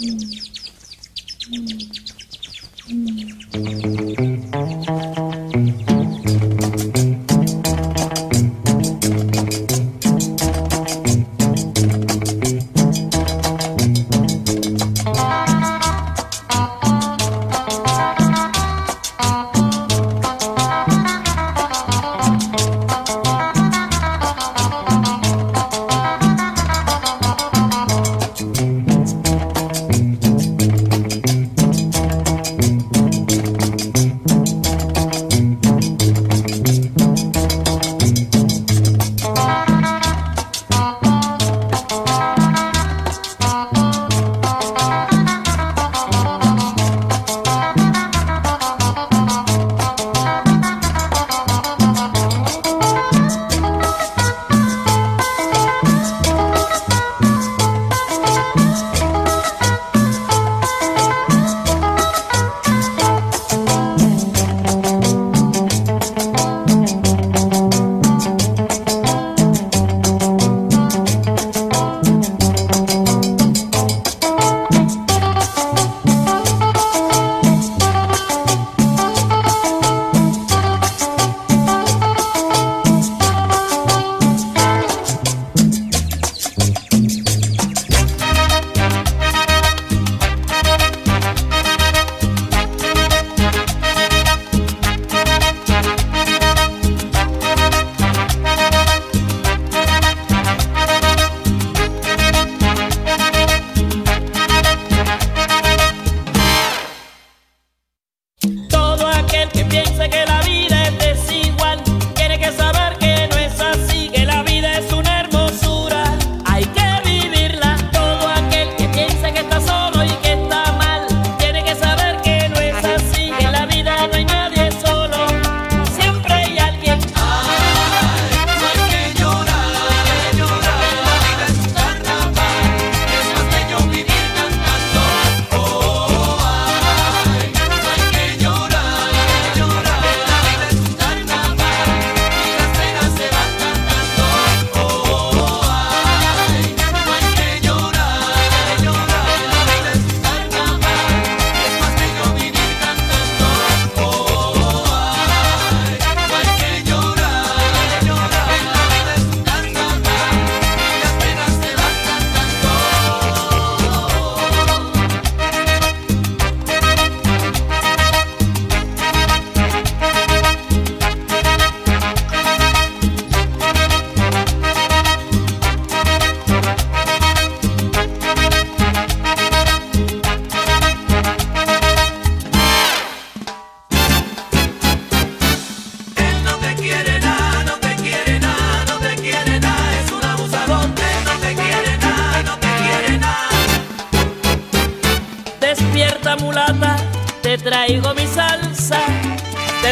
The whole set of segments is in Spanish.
Hum. Hum.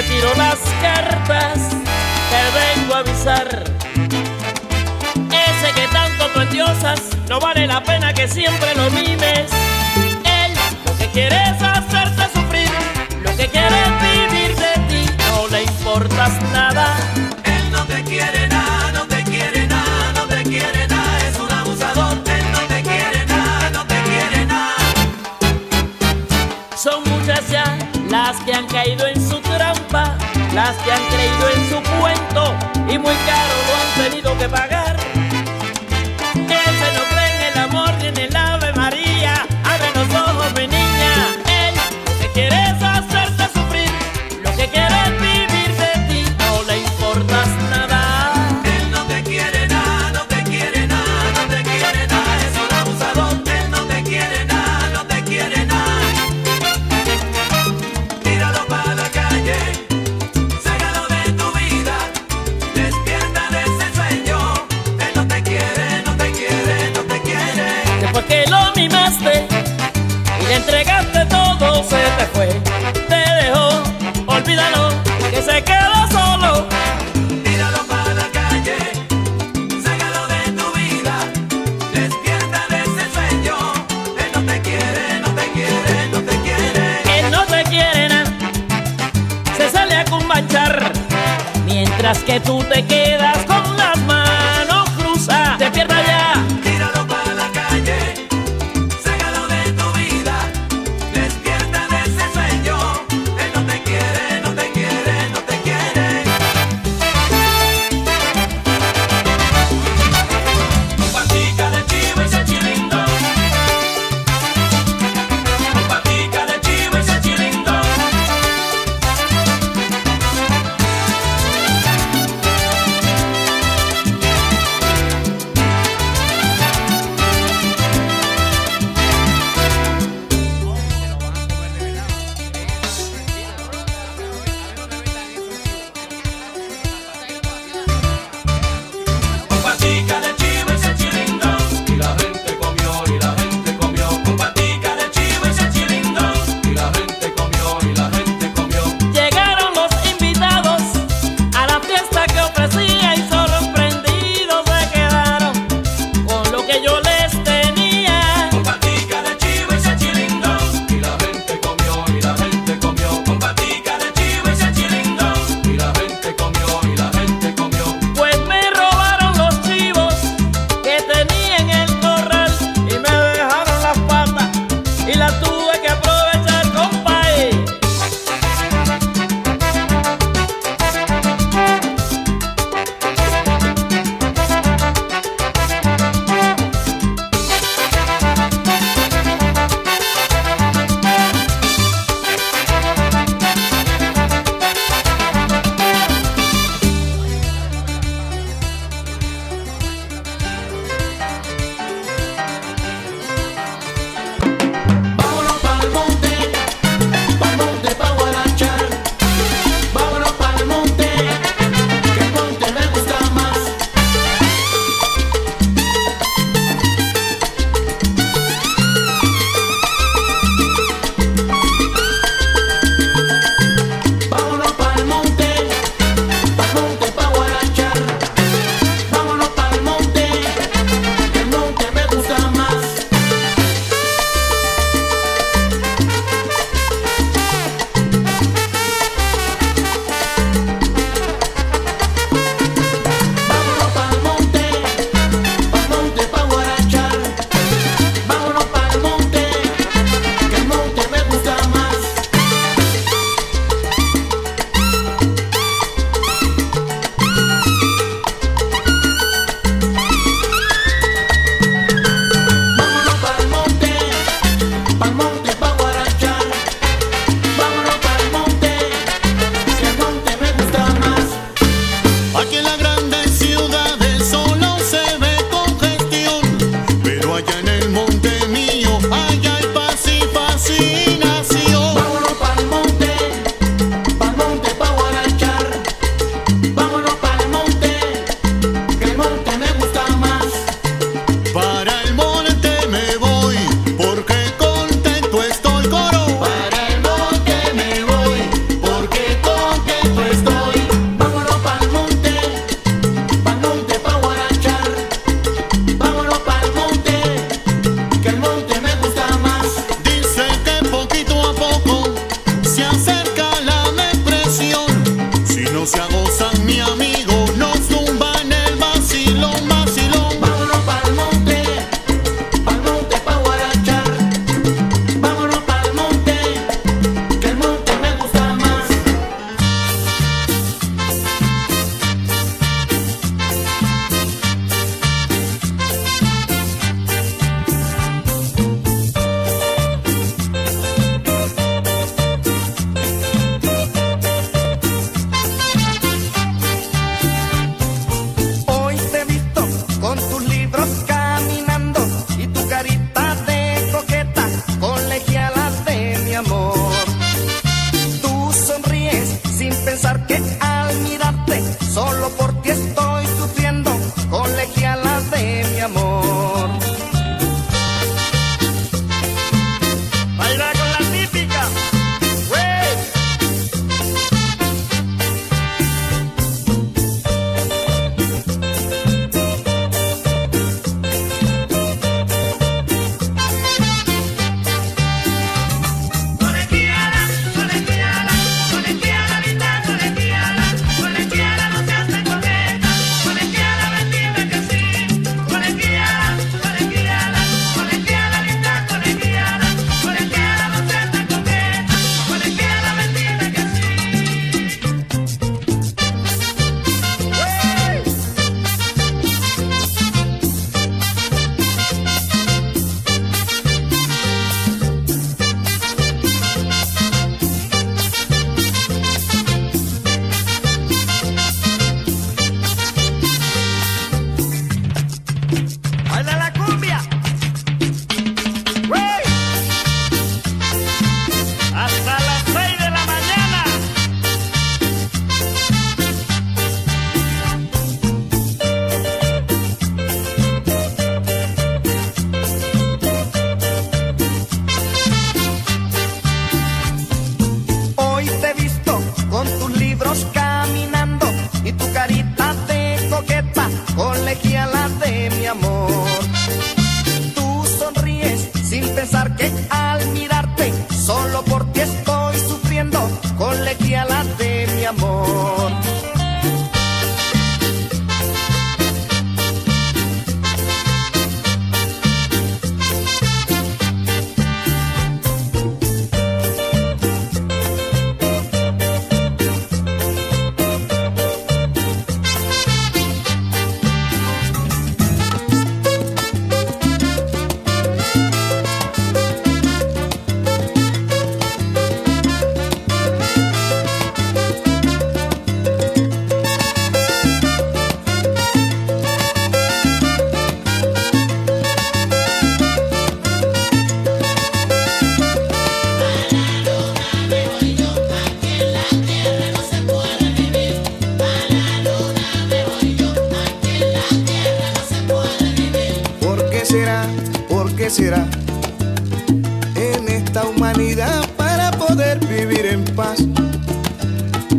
giro las cartas, te vengo a avisar. Ese que tanto tú no vale la pena que siempre lo mimes. Él lo que quiere es hacerte sufrir, lo que quiere es vivir de ti, no le importas nada. Él no te quiere nada, no te quiere nada, no te quiere nada, es un abusador. Él no te quiere nada, no te quiere nada. Son muchas ya las que han caído las que han creído en su cuento y muy caro lo han tenido que pagar. Que se no creen el amor ni en el Ave María, abre los ojos mi niña, él se quiere saber. que tú te quedas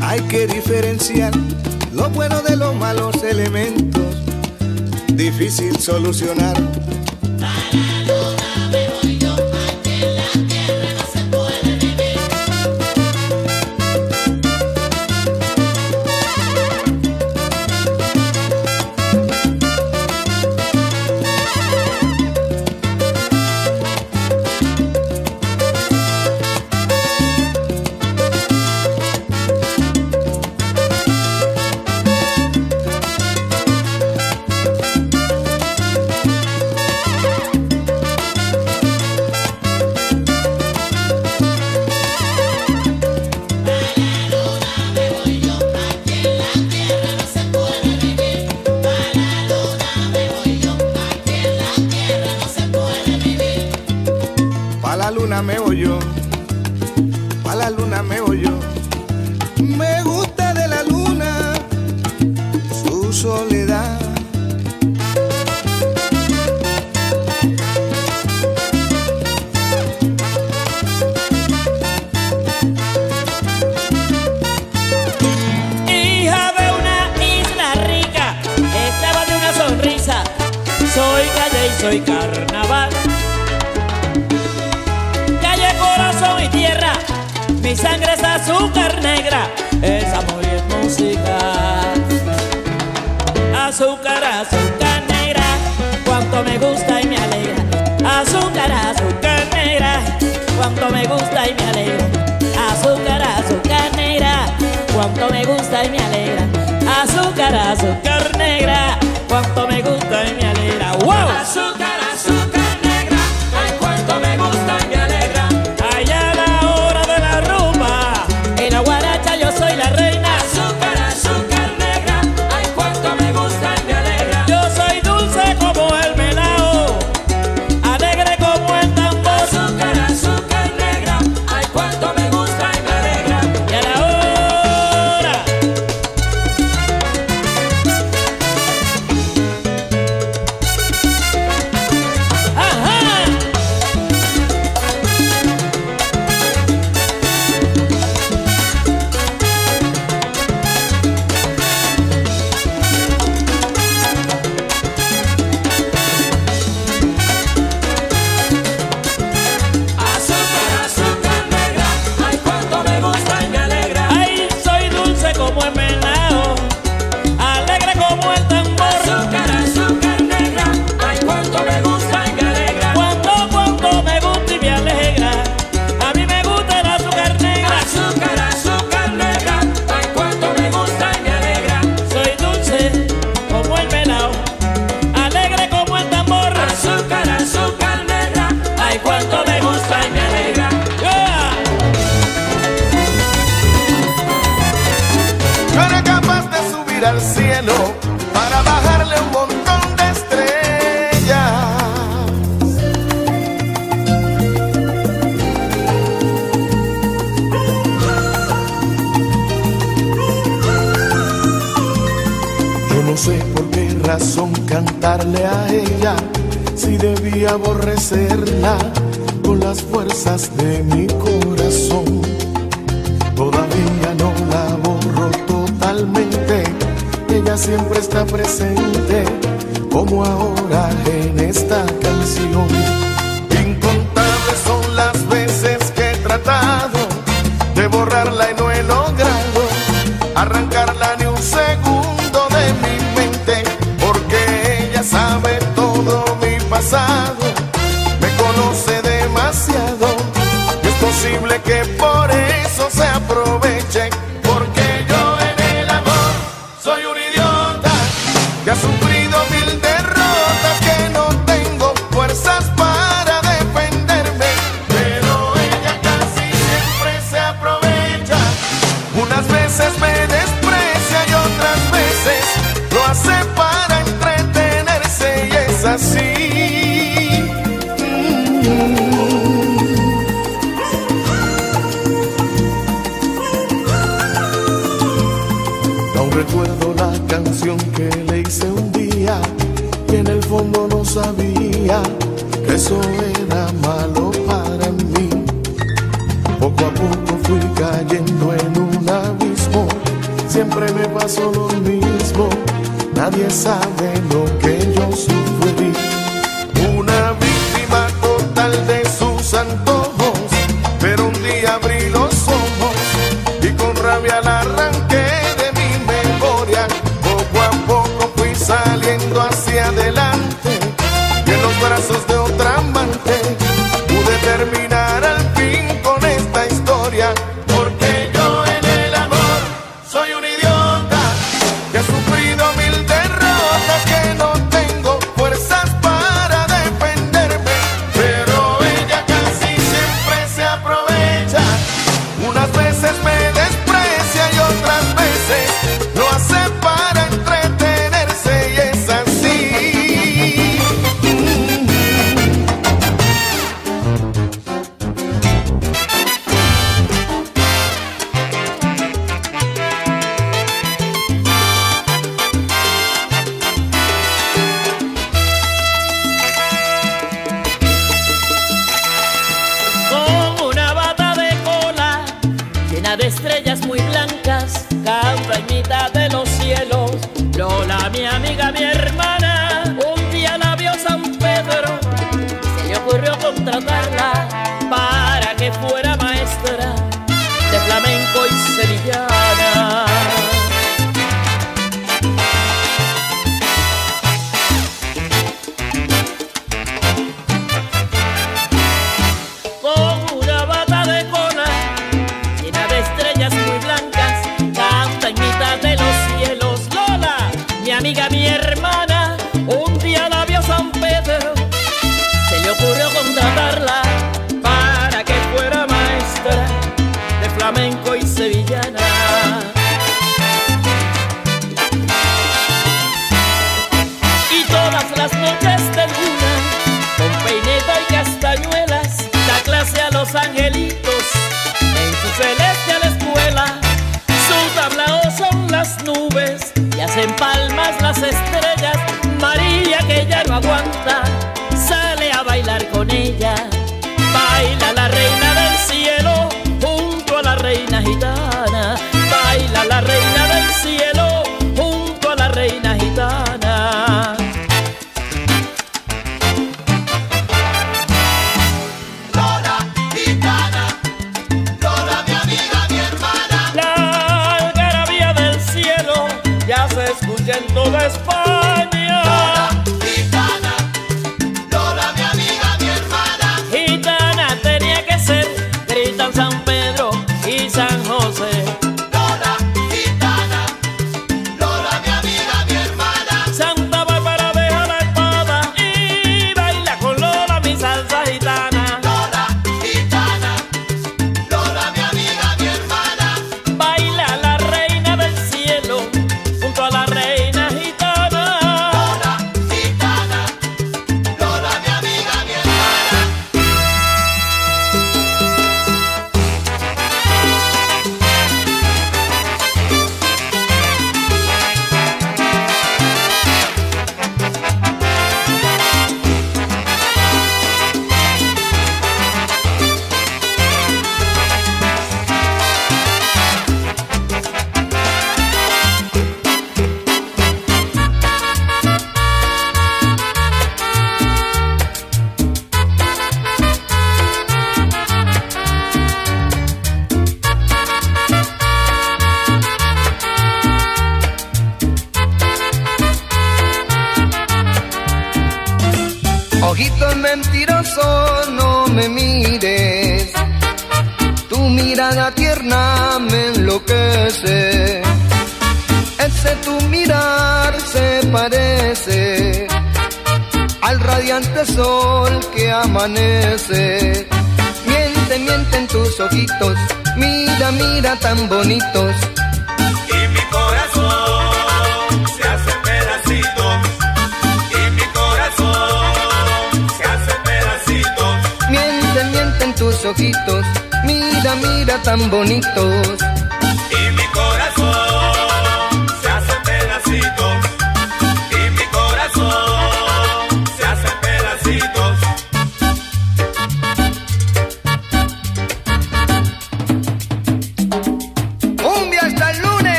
Hay que diferenciar lo bueno de los malos elementos. Difícil solucionar llevar. Calle, corazón y tierra, mi sangre es azúcar negra, es amor y música. Azúcar, azúcar negra, cuánto me gusta y me alegra. Azúcar, azúcar negra, cuánto me gusta y me alegra. Azúcar, azúcar negra, cuánto me gusta y me alegra. Azúcar, azúcar negra, cuánto me gusta y me alegra. ¡Wow! Azúcar. Recuerdo la canción que le hice un día y en el fondo no sabía que eso era malo para mí. Poco a poco fui cayendo en un abismo, siempre me pasó lo mismo, nadie sabe lo que yo soy.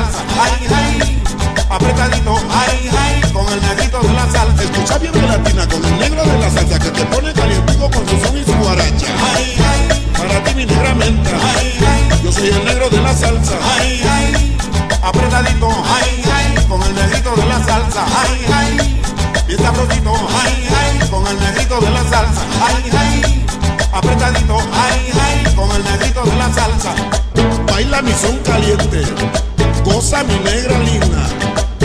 salsa, ay, ay, apretadito, ay, ay, con el negrito de la salsa. Escucha bien latina con el negro de la salsa que te pone calientico con su son y su guaracha. Ay, ay, para ti mi negra menta, ay, ay, yo soy el negro de la salsa, ay, ay, apretadito, ay, ay, con el negrito de la salsa, ay, ay, bien sabrosito, ay, ay, con el negrito de la salsa, ay, ay, apretadito, ay, ay, con el negrito de la salsa. Baila mi son caliente mi negra linda.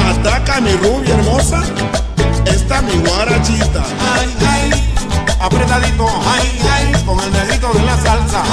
Ataca mi rubia hermosa, esta mi guarachita. Ay, ay, apretadito, ay, ay, con el negrito de la salsa.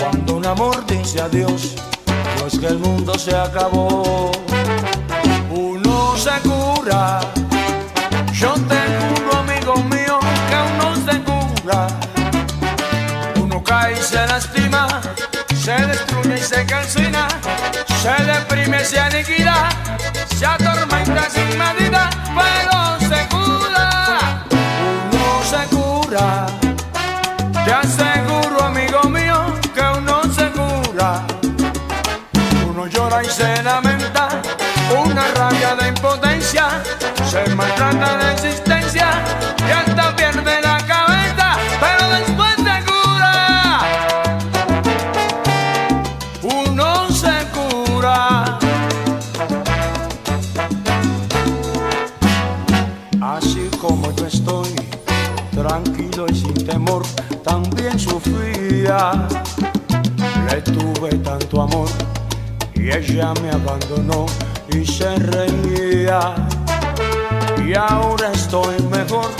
Cuando un amor dice adiós, no es que el mundo se acabó. se maltrata la existencia y hasta pierde la cabeza, pero después se cura. Uno se cura. Así como yo estoy, tranquilo y sin temor, también sufría. Le tuve tanto amor y ella me abandonó y se reía y ahora estoy mejor.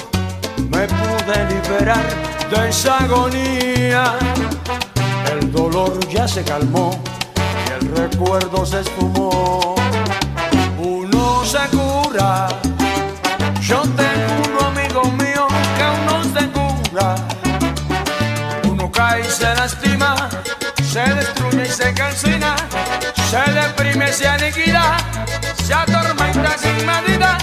Me pude liberar de esa agonía. El dolor ya se calmó y el recuerdo se esfumó. Uno se cura. Yo tengo un amigo mío que aún no se cura. Uno cae y se lastima, se destruye y se calcina, se deprime, y se aniquila, se atormenta sin medida.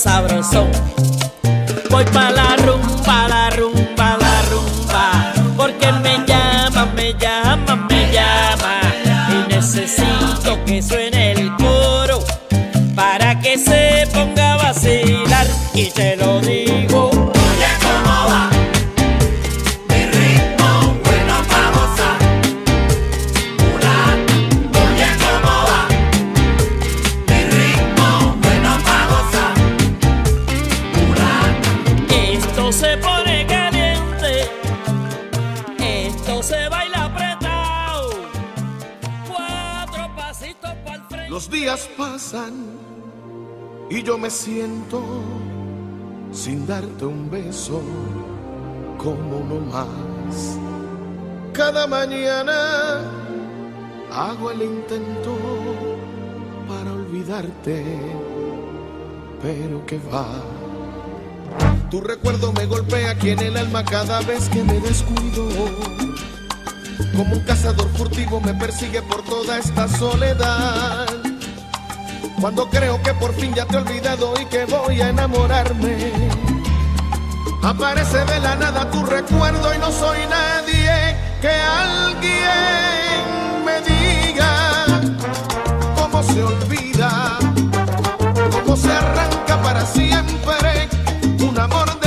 sabrosão para olvidarte, pero que va. Tu recuerdo me golpea aquí en el alma cada vez que me descuido. Como un cazador furtivo me persigue por toda esta soledad. Cuando creo que por fin ya te he olvidado y que voy a enamorarme. Aparece de la nada tu recuerdo y no soy nadie que alguien se olvida, cómo se arranca para siempre. Un amor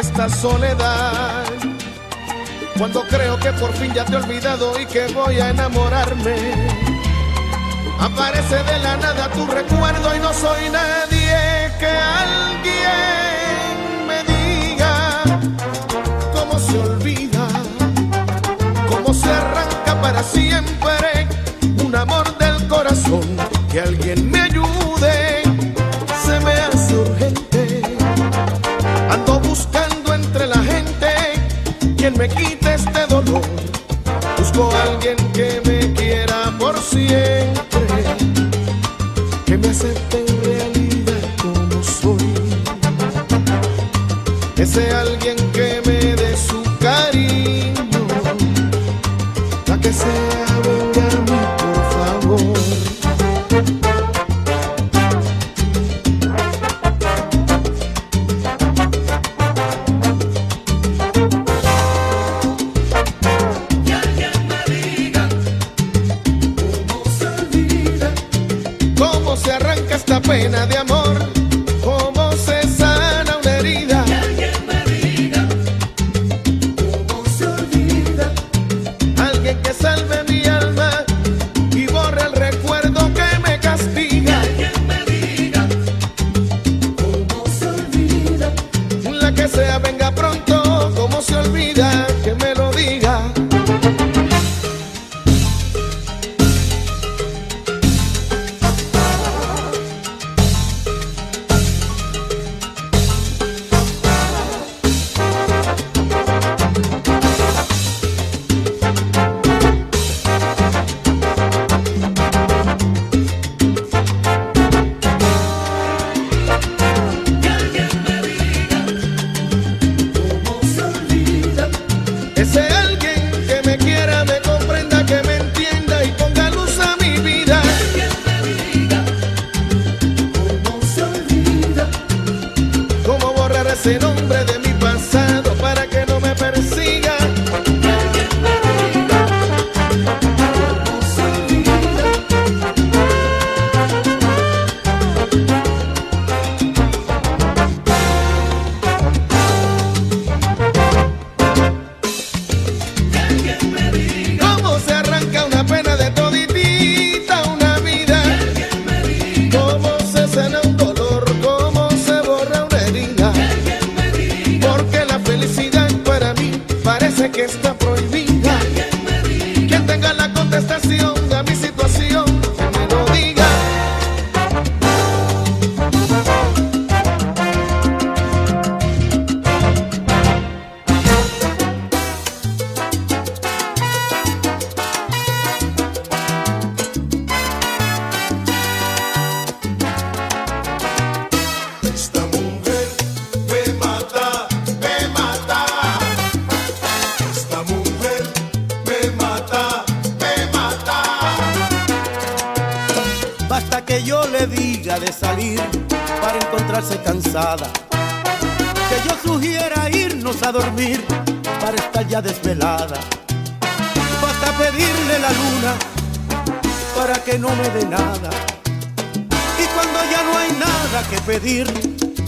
esta soledad. Cuando creo que por fin ya te he olvidado y que voy a enamorarme. Aparece de la nada tu recuerdo y no soy nadie que alguien me diga cómo se olvida, cómo se arranca para siempre un amor del corazón que alguien me me quita.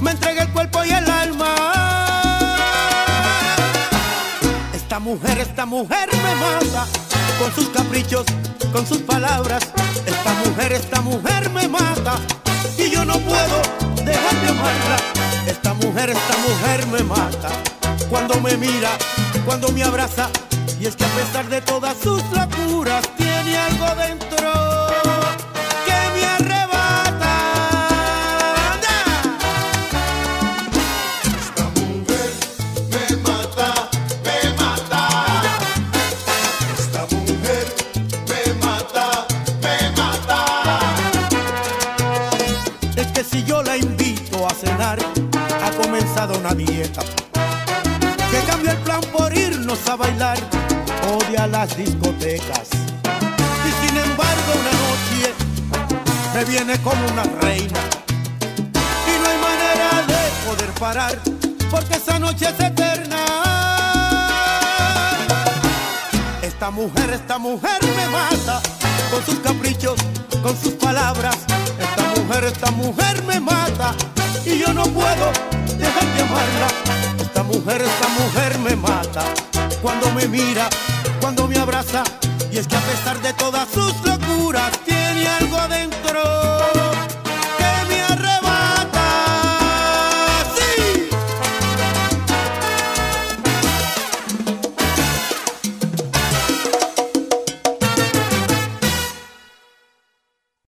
Me entregue el cuerpo y el alma. Esta mujer, esta mujer me mata con sus caprichos, con sus palabras. Esta mujer, esta mujer me mata y yo no puedo dejar de amarla. Esta mujer, esta mujer me mata cuando me mira, cuando me abraza. Y es que a pesar de todas sus locuras, tiene algo dentro una dieta. Que cambia el plan por irnos a bailar, odia las discotecas. Y sin embargo una noche me viene como una reina. Y no hay manera de poder parar, porque esa noche es eterna. Esta mujer, esta mujer me mata con sus caprichos, con sus palabras. Esta mujer, esta mujer me mata y yo no puedo de amarla. Esta mujer, esta mujer me mata cuando me mira, cuando me abraza. Y es que a pesar de todas sus locuras, tiene algo adentro